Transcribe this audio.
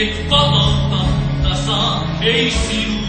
Big Baba, the